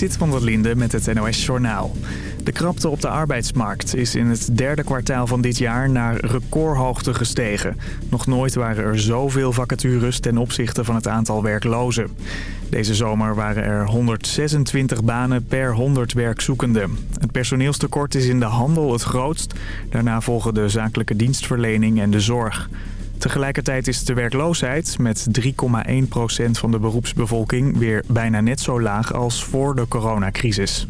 Sit van der Linde met het NOS-journaal. De krapte op de arbeidsmarkt is in het derde kwartaal van dit jaar naar recordhoogte gestegen. Nog nooit waren er zoveel vacatures ten opzichte van het aantal werklozen. Deze zomer waren er 126 banen per 100 werkzoekenden. Het personeelstekort is in de handel het grootst. Daarna volgen de zakelijke dienstverlening en de zorg. Tegelijkertijd is de werkloosheid met 3,1% van de beroepsbevolking weer bijna net zo laag als voor de coronacrisis.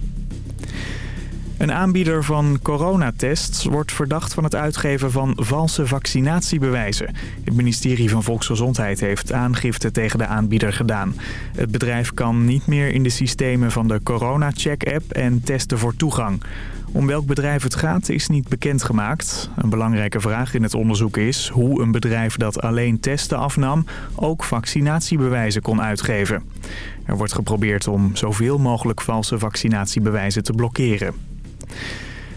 Een aanbieder van coronatests wordt verdacht van het uitgeven van valse vaccinatiebewijzen. Het ministerie van Volksgezondheid heeft aangifte tegen de aanbieder gedaan. Het bedrijf kan niet meer in de systemen van de corona-check-app en testen voor toegang. Om welk bedrijf het gaat is niet bekendgemaakt. Een belangrijke vraag in het onderzoek is hoe een bedrijf dat alleen testen afnam... ook vaccinatiebewijzen kon uitgeven. Er wordt geprobeerd om zoveel mogelijk valse vaccinatiebewijzen te blokkeren.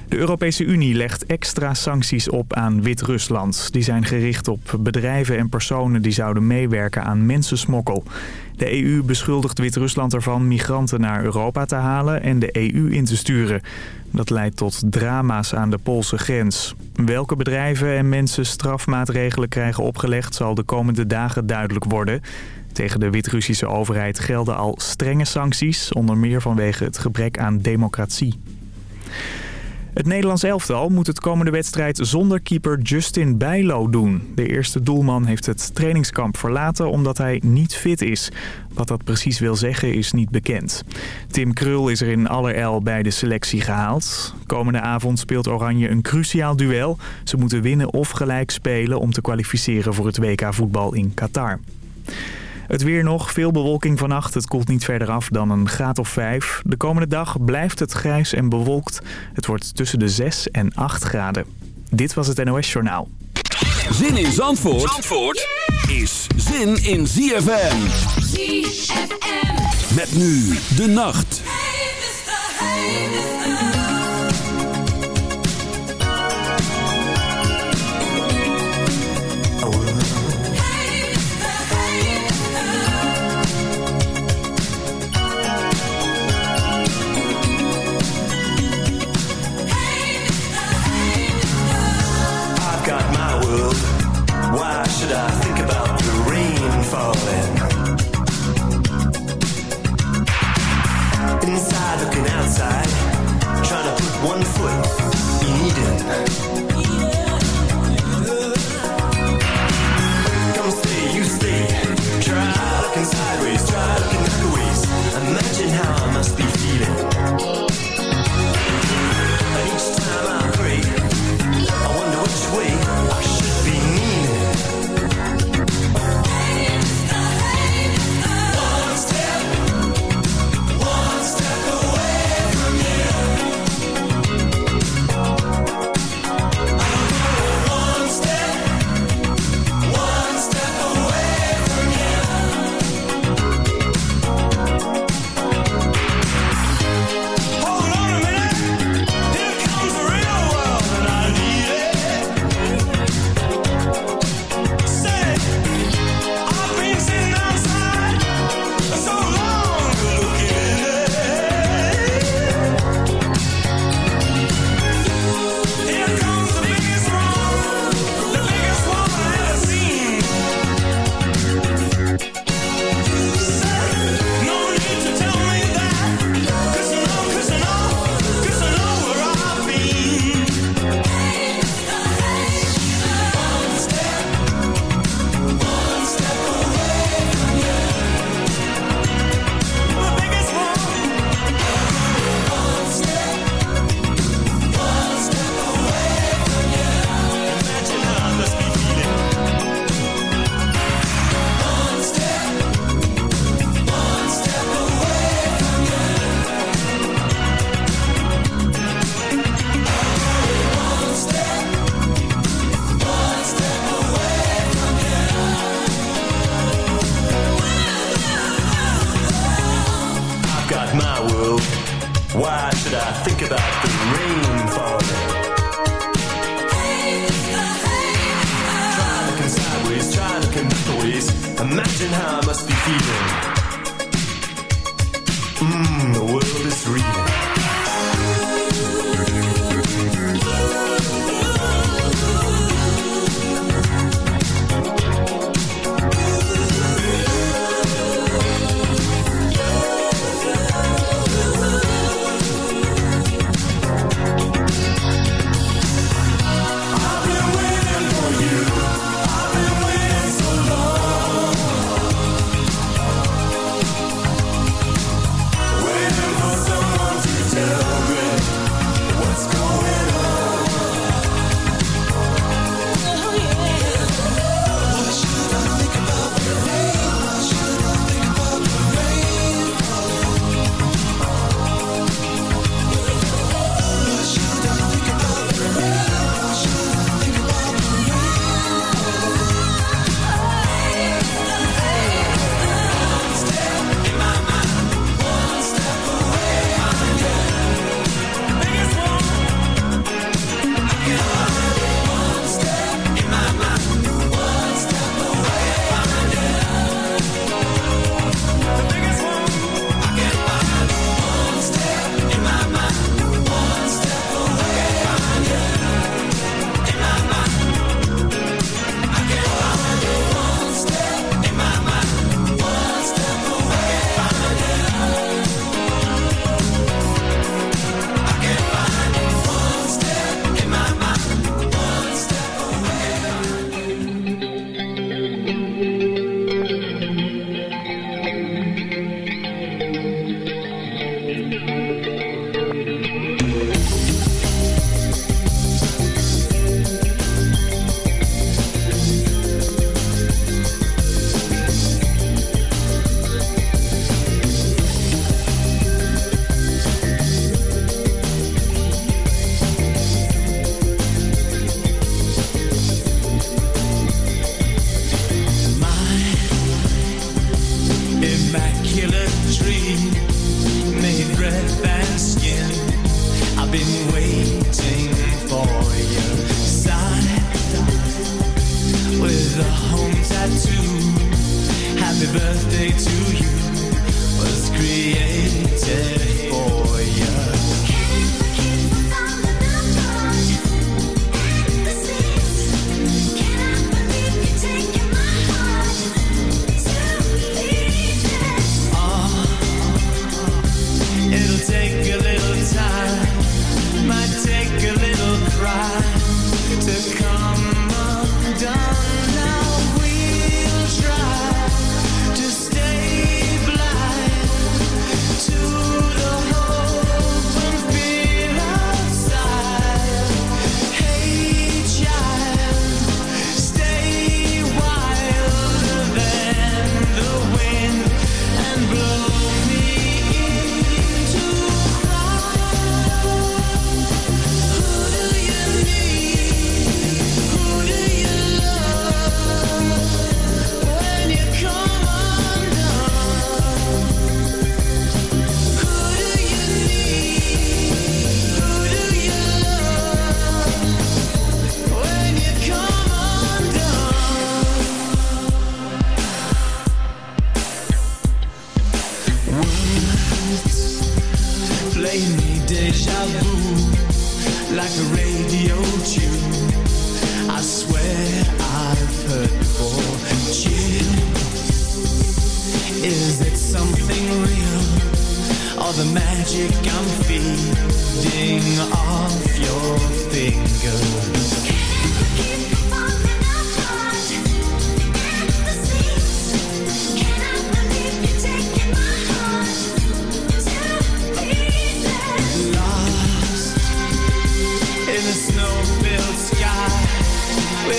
De Europese Unie legt extra sancties op aan Wit-Rusland. Die zijn gericht op bedrijven en personen die zouden meewerken aan mensensmokkel. De EU beschuldigt Wit-Rusland ervan migranten naar Europa te halen en de EU in te sturen. Dat leidt tot drama's aan de Poolse grens. Welke bedrijven en mensen strafmaatregelen krijgen opgelegd zal de komende dagen duidelijk worden. Tegen de Wit-Russische overheid gelden al strenge sancties, onder meer vanwege het gebrek aan democratie. Het Nederlands elftal moet het komende wedstrijd zonder keeper Justin Bijlo doen. De eerste doelman heeft het trainingskamp verlaten omdat hij niet fit is. Wat dat precies wil zeggen is niet bekend. Tim Krul is er in allerijl bij de selectie gehaald. Komende avond speelt Oranje een cruciaal duel. Ze moeten winnen of gelijk spelen om te kwalificeren voor het WK voetbal in Qatar. Het weer nog, veel bewolking vannacht. Het koelt niet verder af dan een graad of 5. De komende dag blijft het grijs en bewolkt. Het wordt tussen de 6 en 8 graden. Dit was het NOS Journaal. Zin in Zandvoort, Zandvoort is zin in ZFM. ZFM. Met nu de nacht. You in Eden.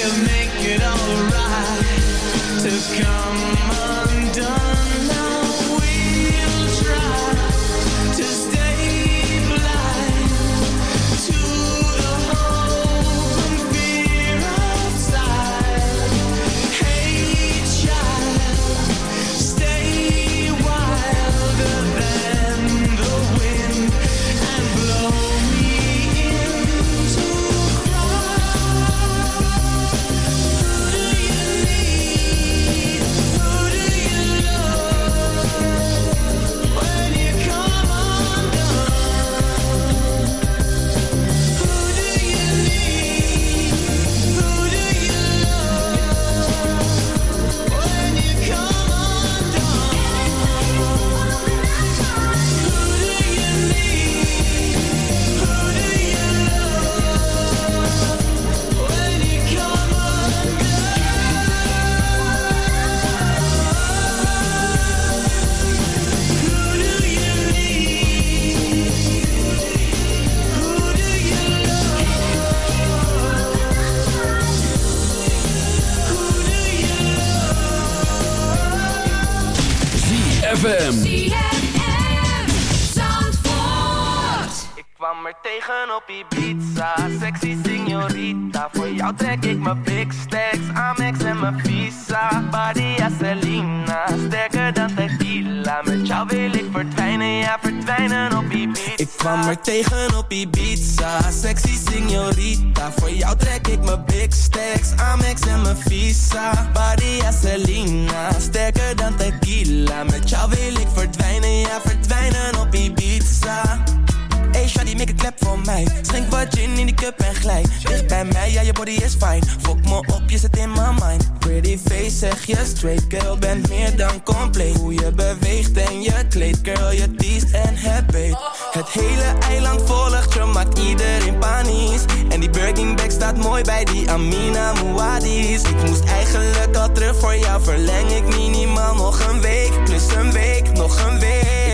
will make it alright to come undone. Tegen op Ibiza. Sexy signorita Voor jou trek ik mijn big stacks. Amex en mijn visa. Badia Selena Sterker dan tequila. Met jou wil ik verdwijnen Ja verdwijnen op Ibiza. Hey shawty, make a clap voor mij. Schenk wat gin in die cup en glij. Dicht bij mij, ja je body is fine. Fok me op, je zit in my mind zeg je straight Girl, bent meer dan compleet. Hoe je beweegt en je kleed Girl, je teest en beet Het hele eiland volgt je, maakt iedereen panisch. En die Birkin bag staat mooi bij die Amina Muadis Ik moest eigenlijk al terug voor jou Verleng ik minimaal nog een week Plus een week, nog een week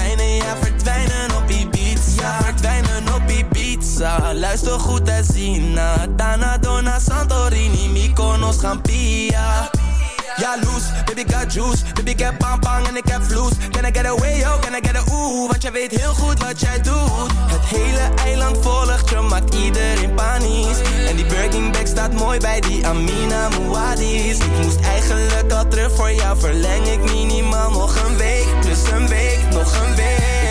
Luister goed en zien Dana, Dona, Santorini Mykonos, Gampia. Ja, loose, baby got juice. Baby ik heb bang en ik heb vloes. Can I get away, yo, can I get a ooh? Want jij weet heel goed wat jij doet. Het hele eiland volgt je, maakt iedereen panisch. En die Birkin bag staat mooi bij die Amina Muadis Ik moest eigenlijk al terug voor jou Verleng ik minimaal nog een week. Plus een week, nog een week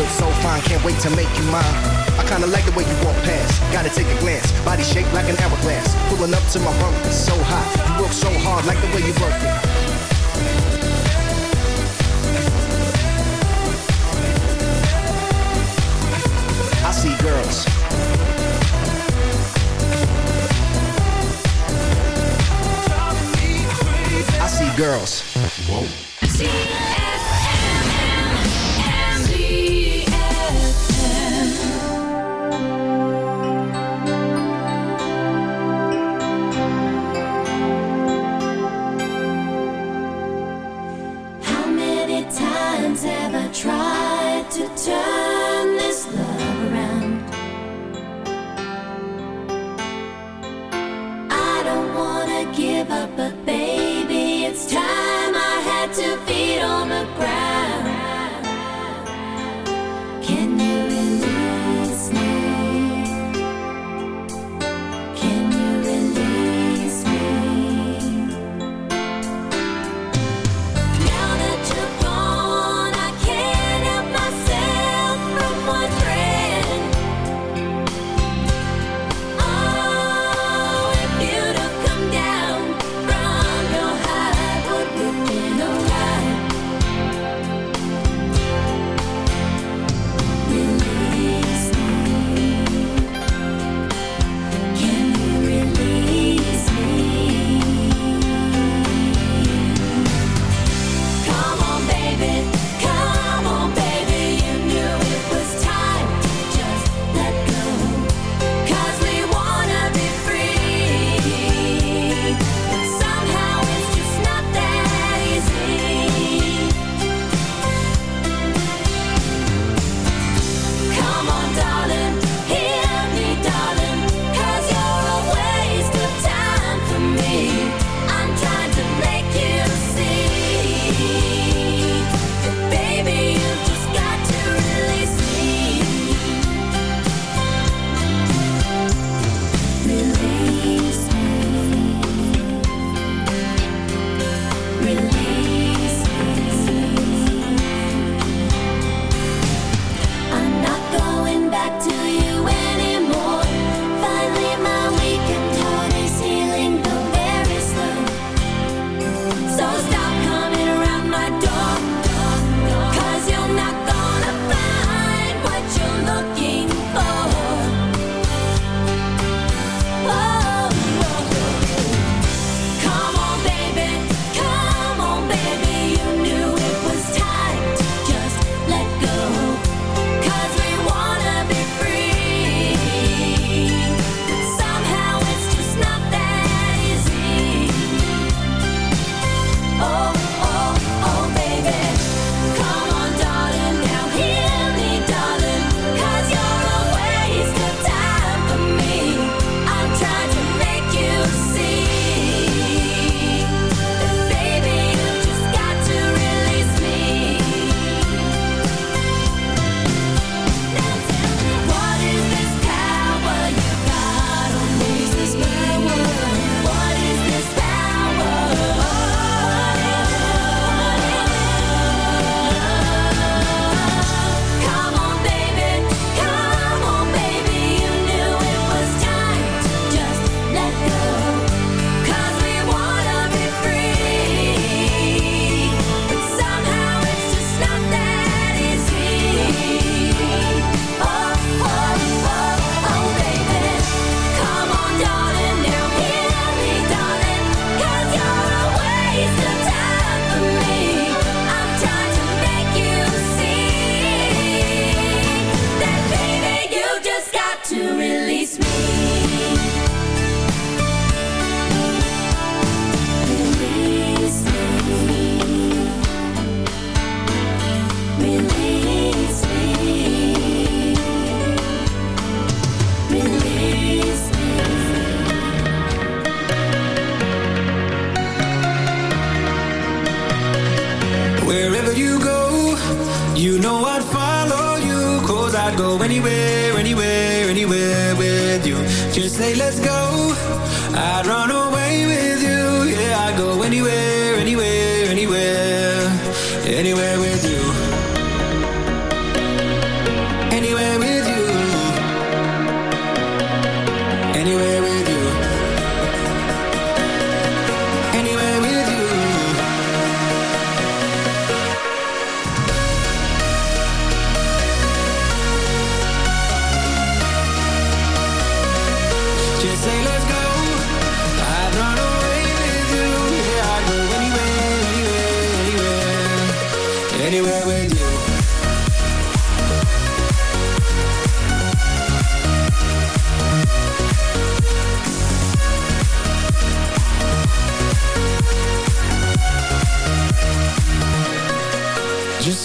Look so fine, can't wait to make you mine. I kinda like the way you walk past. Gotta take a glance, body shaped like an hourglass. Pulling up to my bunk, it's so hot. You work so hard, like the way you work it. I see girls. I see girls. anywhere,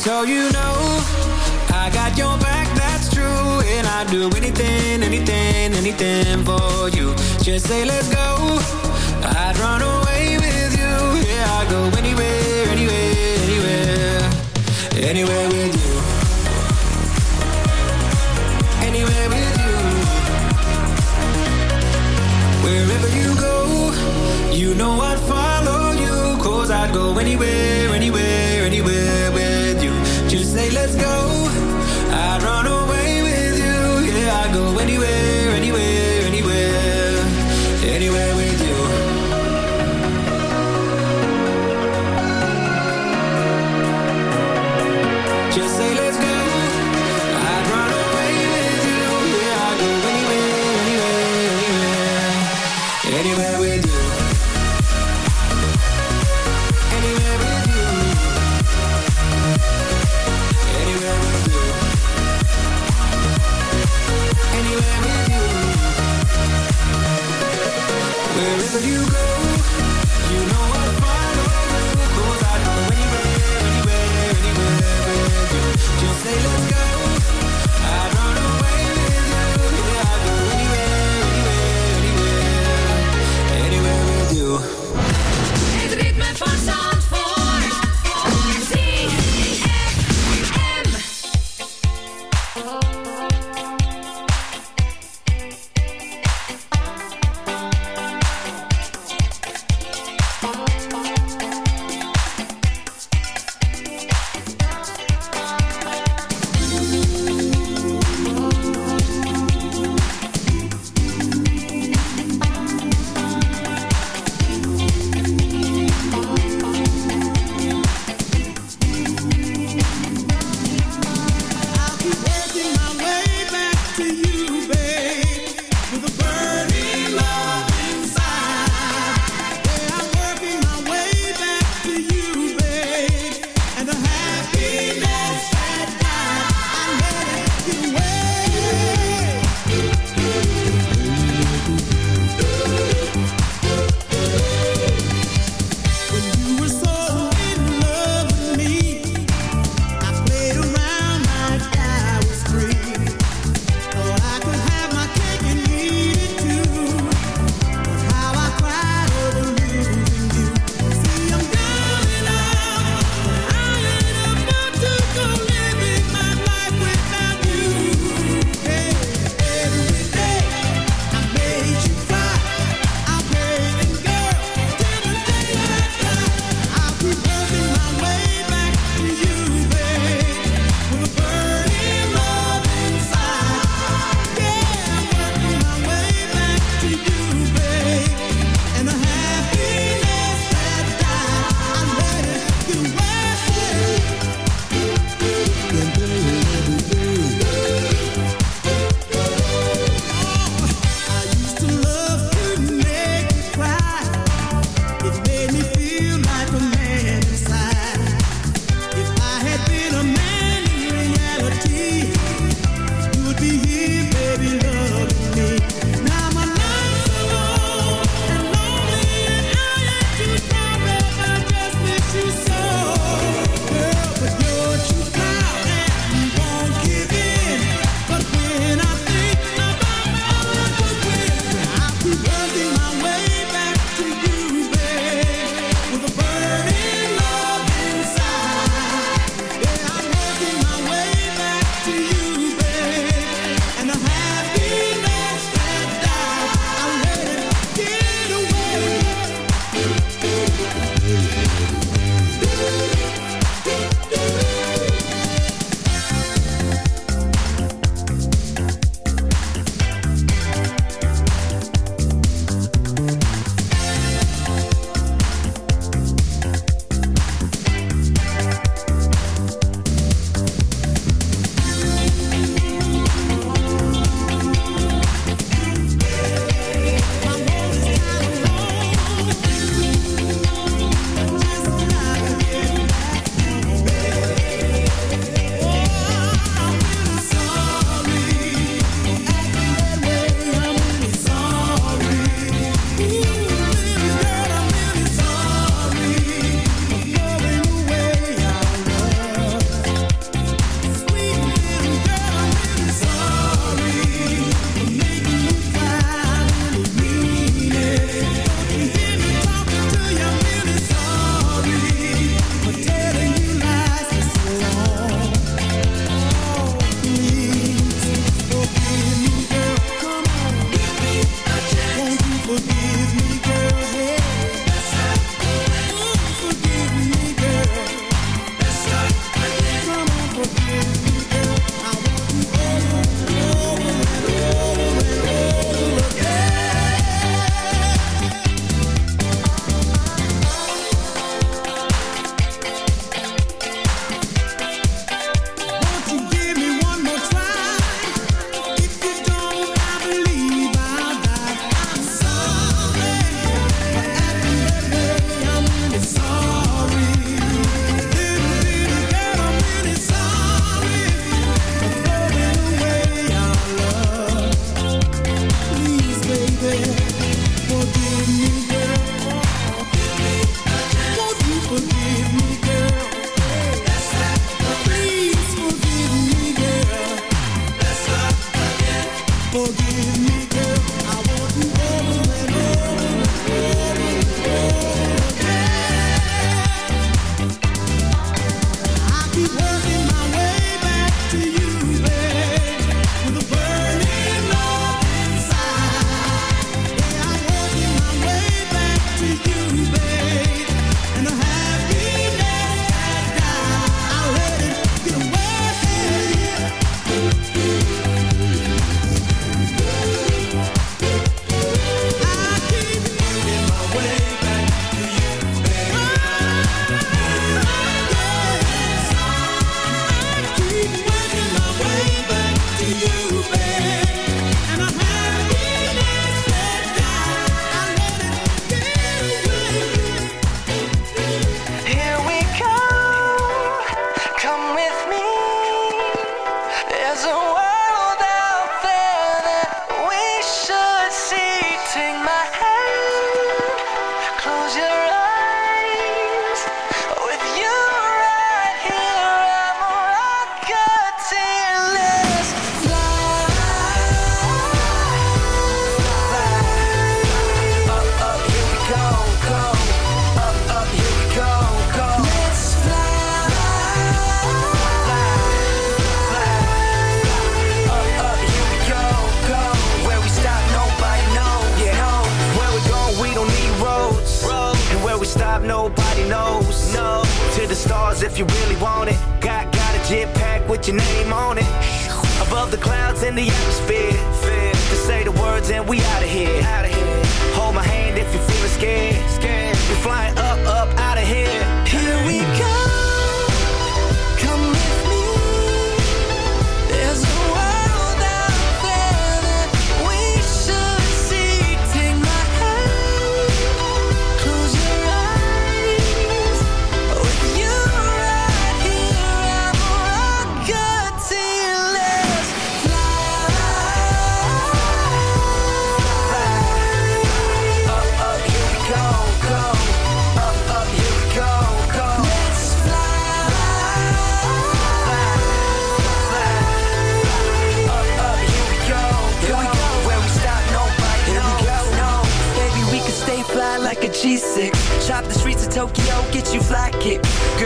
so you know, I got your back. And I'd do anything, anything, anything for you. Just say let's go. I'd run away with you. Yeah, I'd go anywhere, anywhere, anywhere. Anywhere with you. Anywhere with you. Wherever you go, you know I'd follow you. Cause I'd go anywhere, anywhere, anywhere with you. Just say let's go.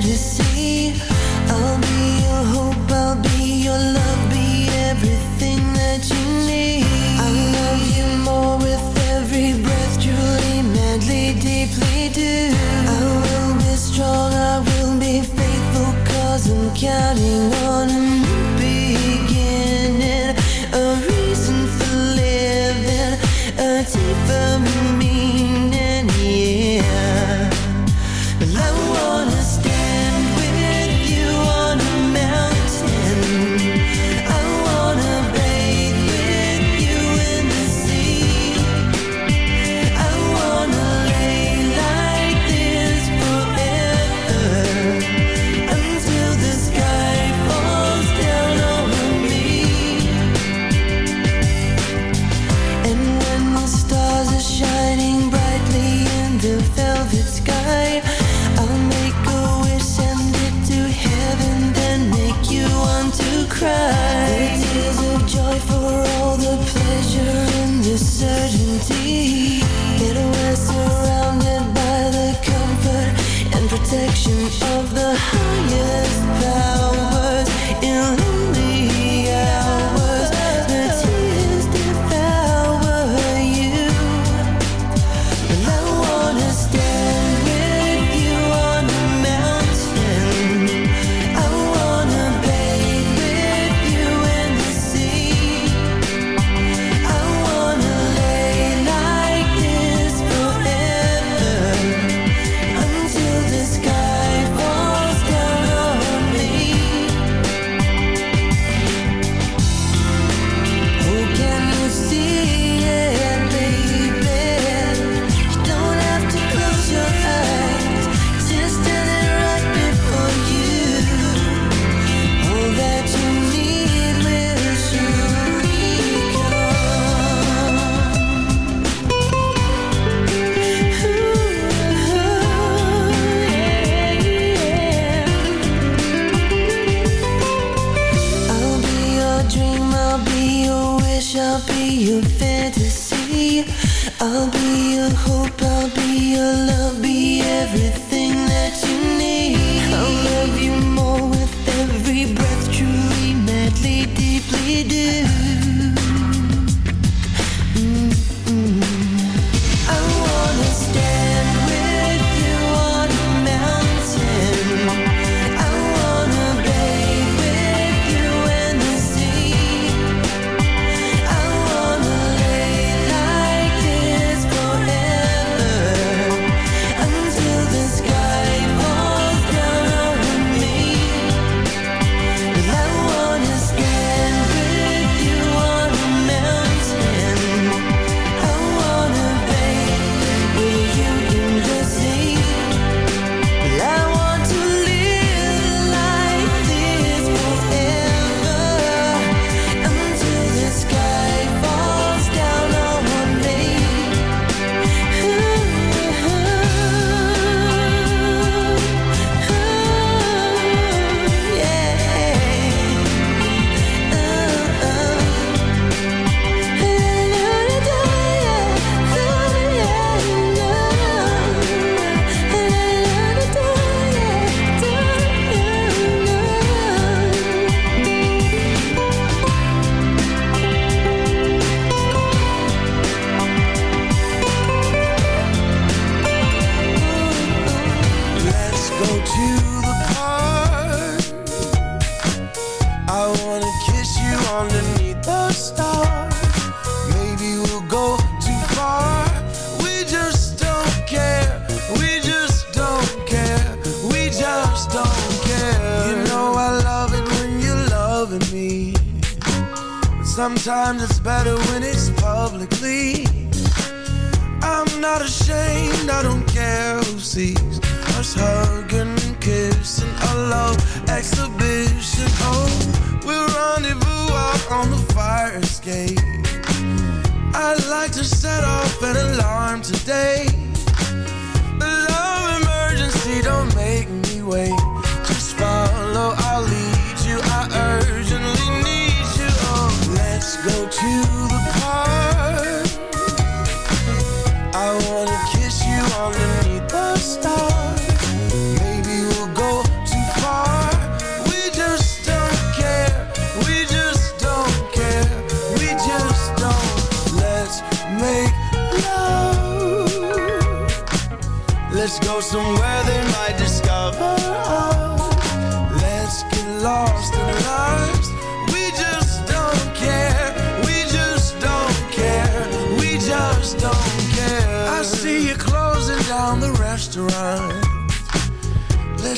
de.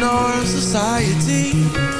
ignore society.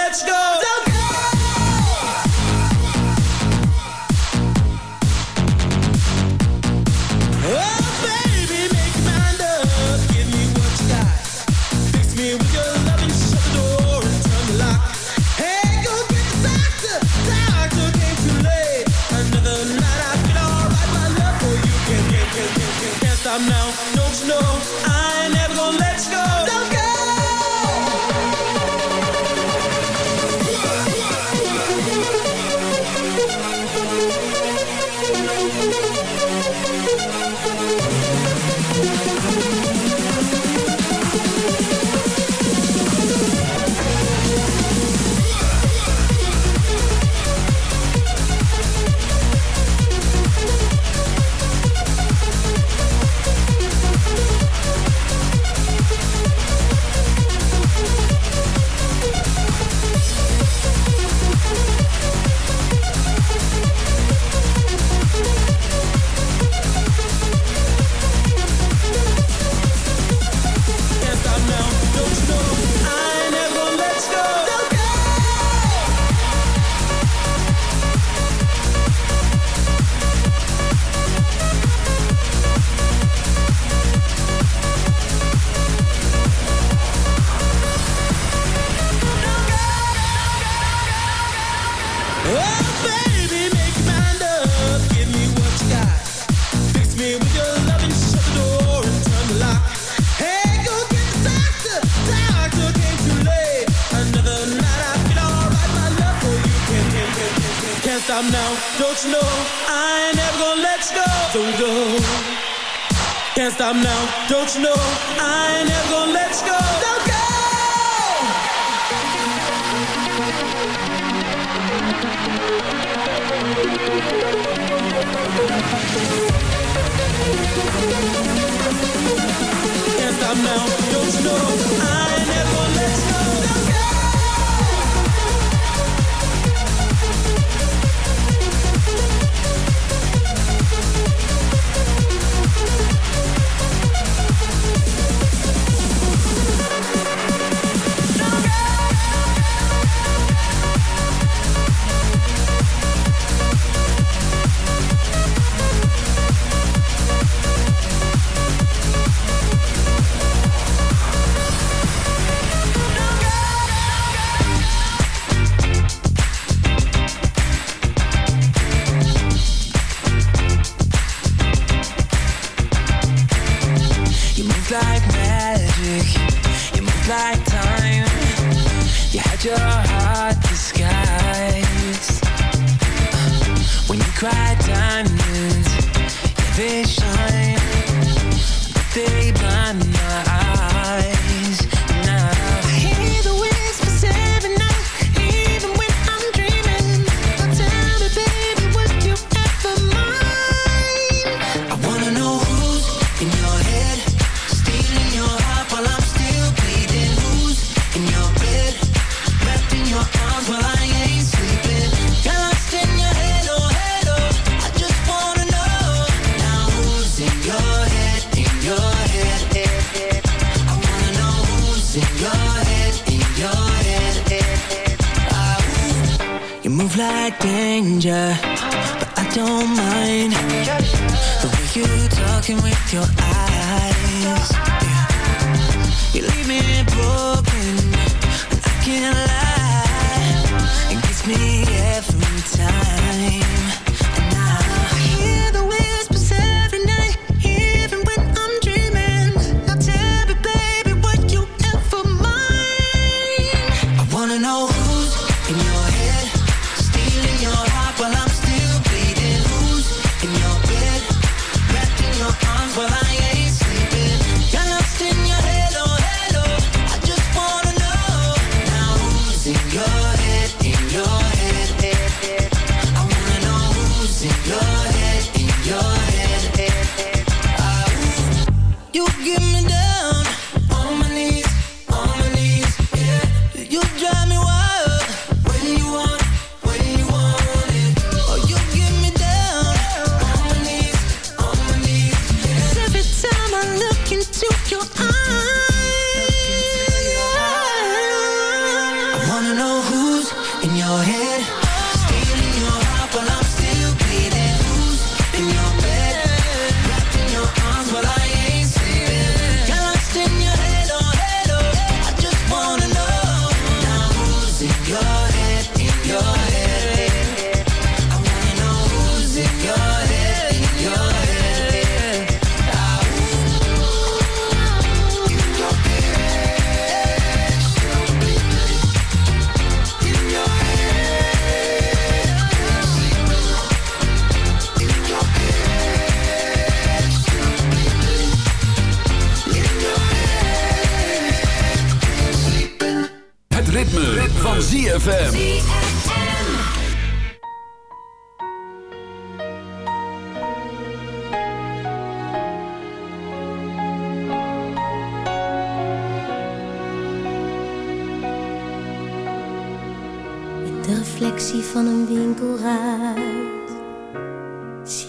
Don't you know?